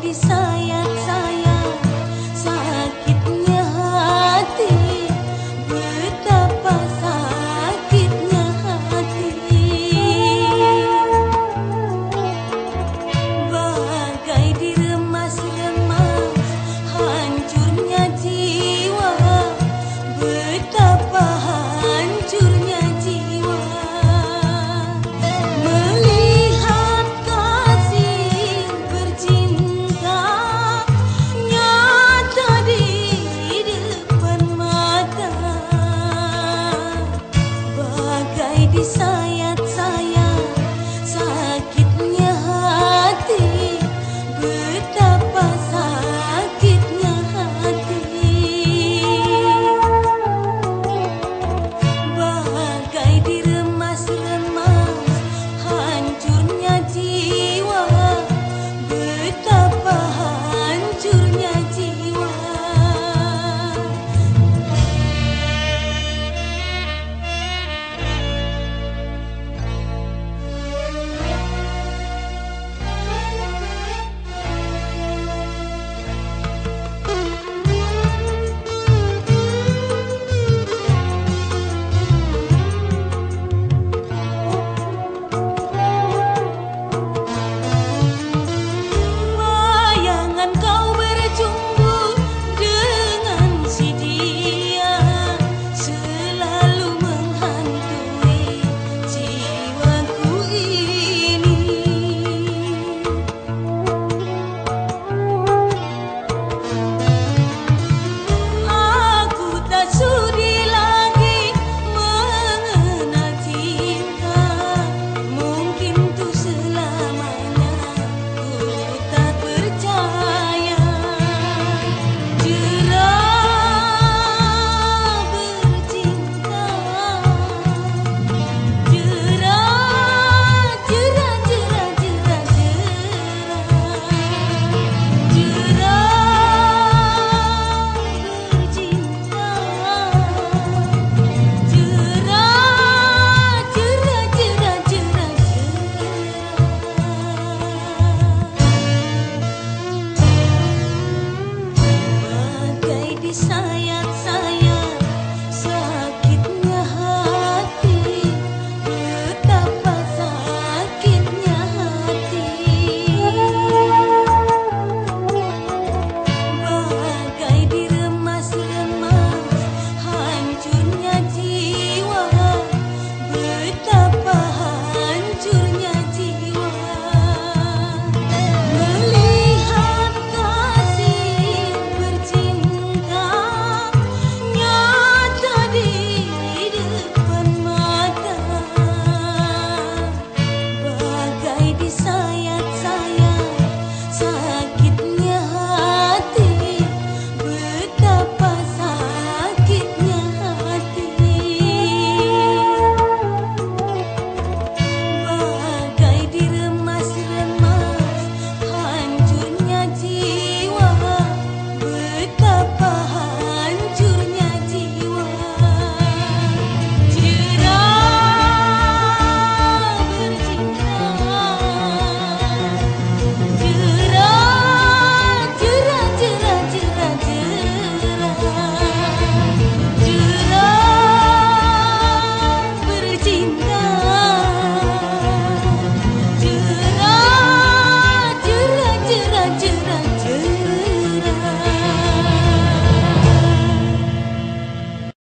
design